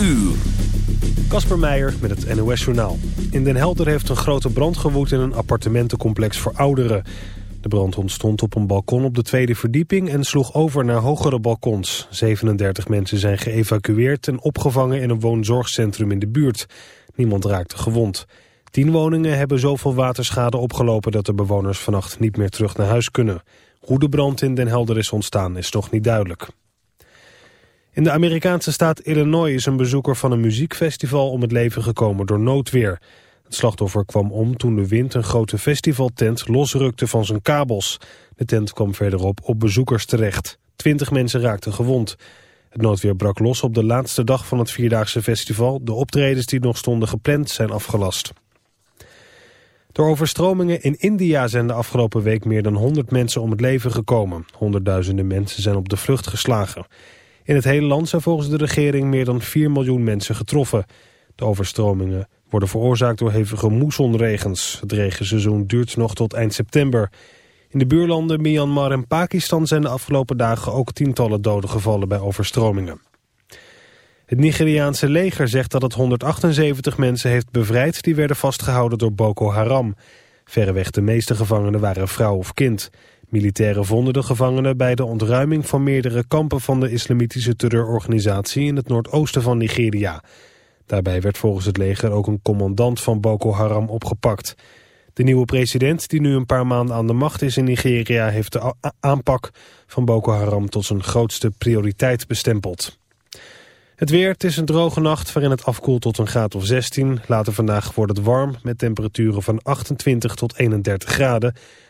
uur. Kasper Meijer met het NOS Journaal. In Den Helder heeft een grote brand gewoed in een appartementencomplex voor ouderen. De brand ontstond op een balkon op de tweede verdieping en sloeg over naar hogere balkons. 37 mensen zijn geëvacueerd en opgevangen in een woonzorgcentrum in de buurt. Niemand raakte gewond. Tien woningen hebben zoveel waterschade opgelopen dat de bewoners vannacht niet meer terug naar huis kunnen. Hoe de brand in Den Helder is ontstaan is nog niet duidelijk. In de Amerikaanse staat Illinois is een bezoeker van een muziekfestival om het leven gekomen door noodweer. Het slachtoffer kwam om toen de wind een grote festivaltent losrukte van zijn kabels. De tent kwam verderop op bezoekers terecht. Twintig mensen raakten gewond. Het noodweer brak los op de laatste dag van het Vierdaagse festival. De optredens die nog stonden gepland zijn afgelast. Door overstromingen in India zijn de afgelopen week meer dan 100 mensen om het leven gekomen. Honderdduizenden mensen zijn op de vlucht geslagen. In het hele land zijn volgens de regering meer dan 4 miljoen mensen getroffen. De overstromingen worden veroorzaakt door hevige moessonregens. Het regenseizoen duurt nog tot eind september. In de buurlanden Myanmar en Pakistan zijn de afgelopen dagen ook tientallen doden gevallen bij overstromingen. Het Nigeriaanse leger zegt dat het 178 mensen heeft bevrijd die werden vastgehouden door Boko Haram. Verreweg de meeste gevangenen waren vrouw of kind. Militairen vonden de gevangenen bij de ontruiming van meerdere kampen van de islamitische terreurorganisatie in het noordoosten van Nigeria. Daarbij werd volgens het leger ook een commandant van Boko Haram opgepakt. De nieuwe president, die nu een paar maanden aan de macht is in Nigeria, heeft de aanpak van Boko Haram tot zijn grootste prioriteit bestempeld. Het weer, het is een droge nacht waarin het afkoelt tot een graad of 16. Later vandaag wordt het warm met temperaturen van 28 tot 31 graden.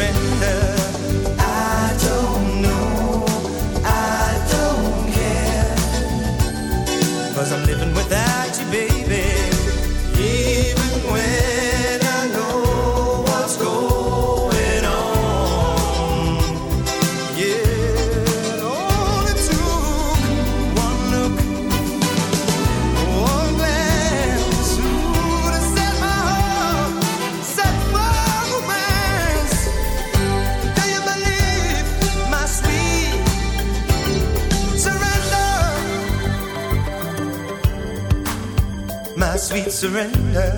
surrender surrender.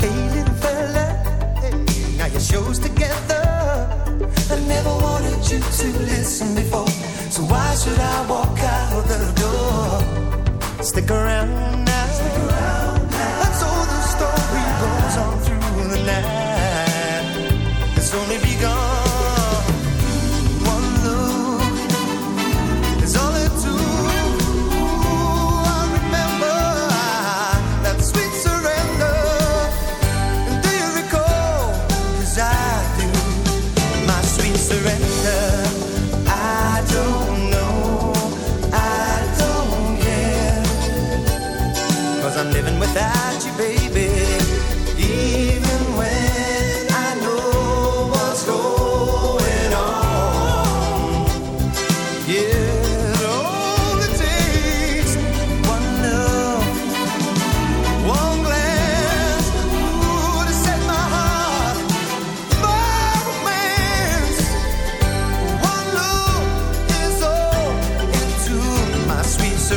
Hey, little fella, now your show's together. I never wanted you to listen before, so why should I walk out the door? Stick around.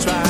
try.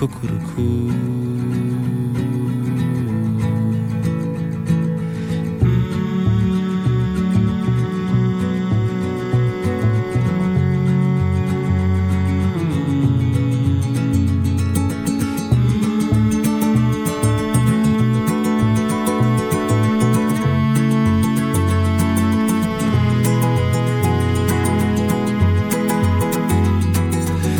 Cuckoo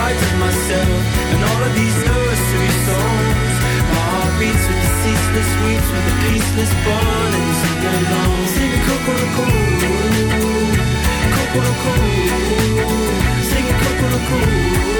Of myself and all of these nursery songs, my heart beats with the ceaseless weeps, with the peaceless bond and sing along. Sing cuckoo-cuckoo, sing cuckoo-cuckoo.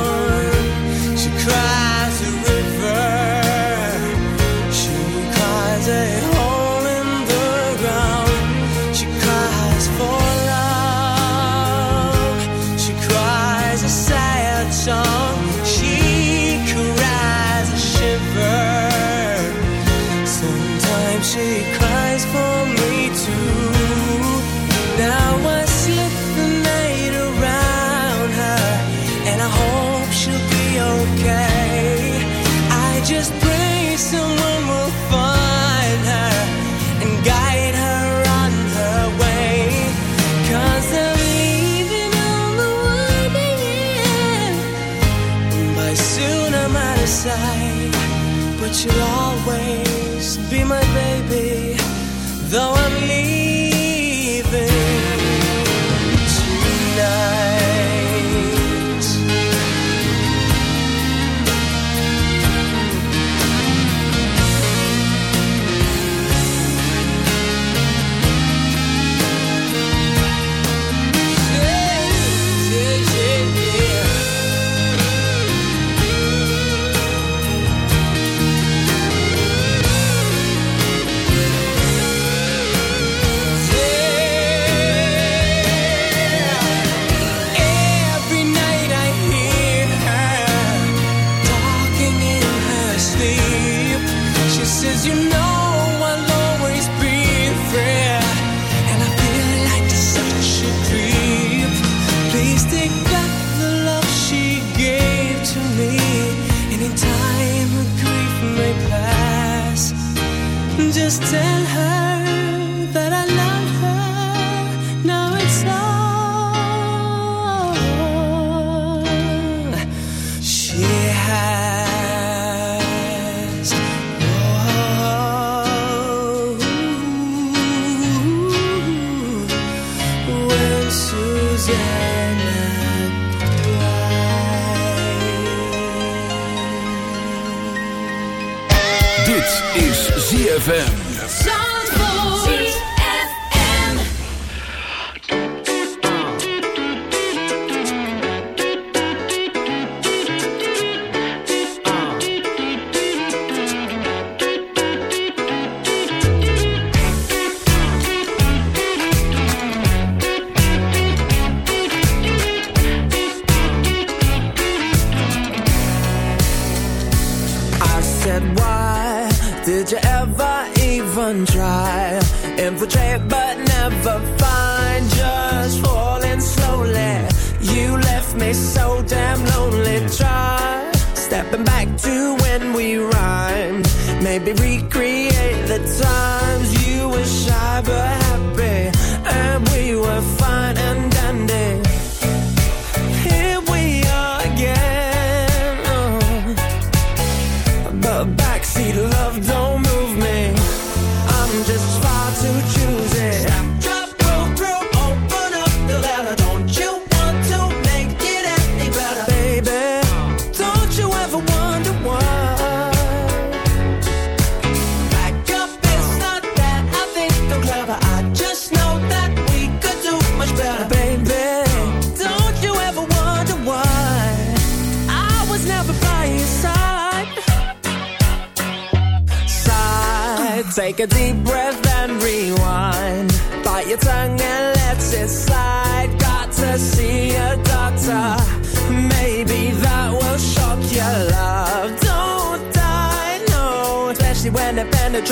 is ZFM.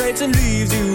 It penetrates and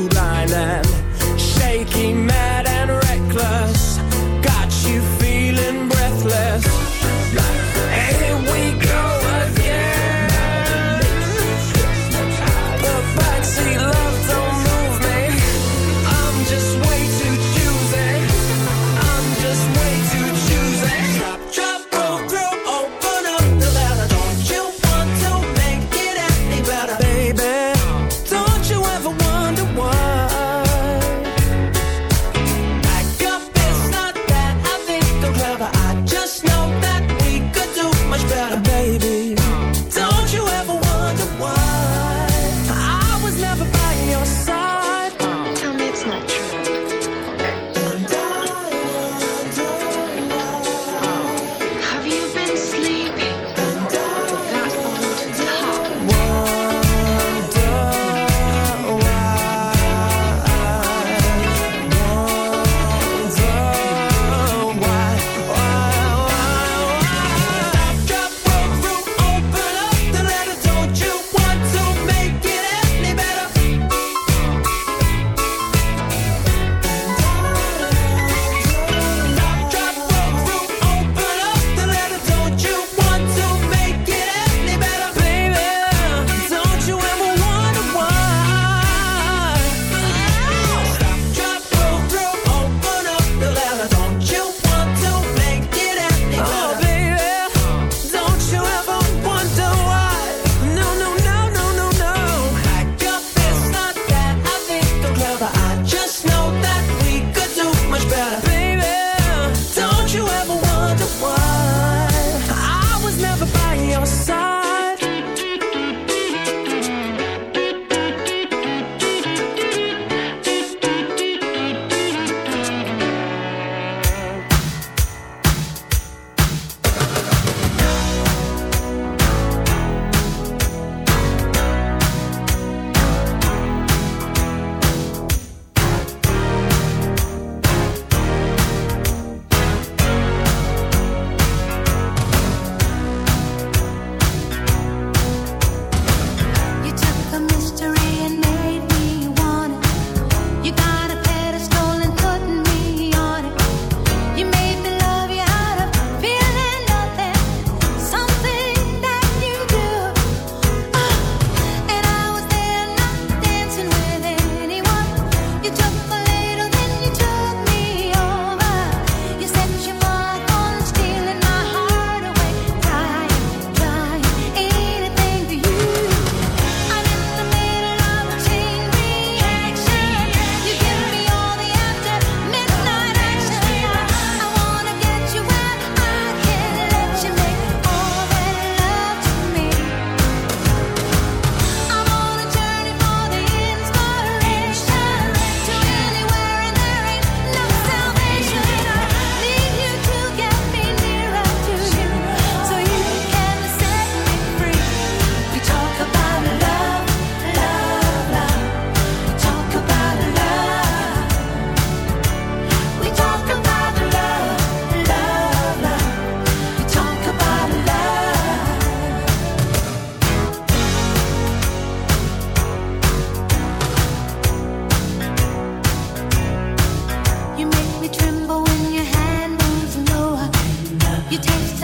You taste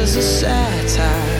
Is a satire.